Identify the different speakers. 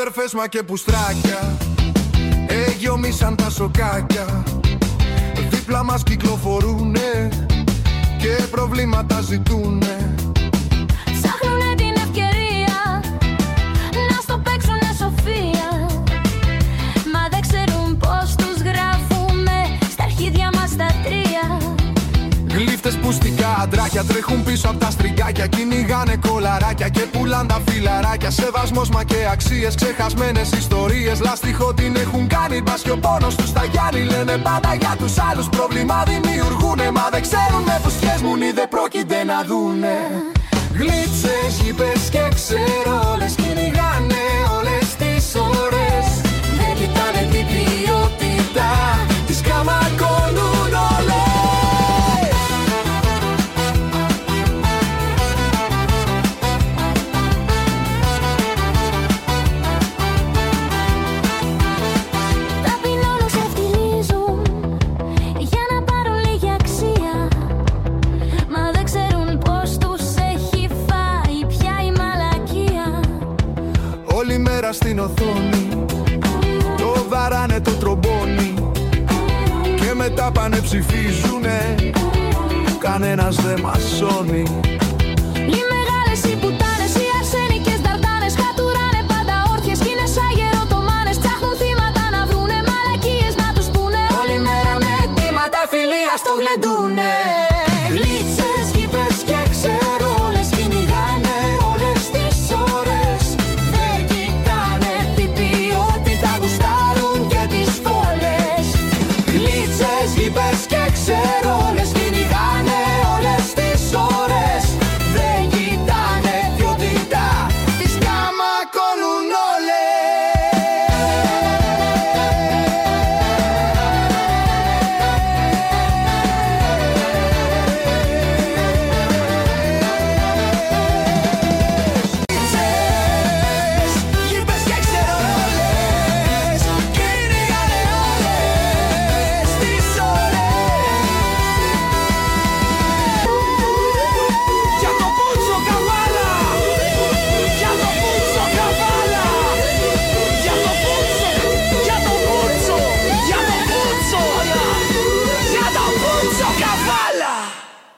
Speaker 1: αδερφές μα και πουστράκια. Εγιομίσαν τα σοκάκια. Δίπλα μας κυκλοφορούνε Και προβλήματα ζητούνε Γλύφτες πουστικά αντράκια τρέχουν πίσω από τα στριγκάκια Κυνηγάνε κολαράκια και πουλάν τα φιλαράκια. Σεβασμός μα και αξίες, ξεχασμένες ιστορίες. Λαστιχό την έχουν κάνει, μπας και ο πόνος τους τα γιάνει Λένε πάντα για τους άλλους πρόβλημα δημιουργούνε. Μα δεν ξέρουν με φουσκές μου ή δεν πρόκειται να δούνε. Γλίτσες, γήπες και ξερόλες μέρα στην οθόνη. Το βαράνε το τρομπόνι Και μετά πάνε ψηφίζουνε Κανένας δεν μασώνει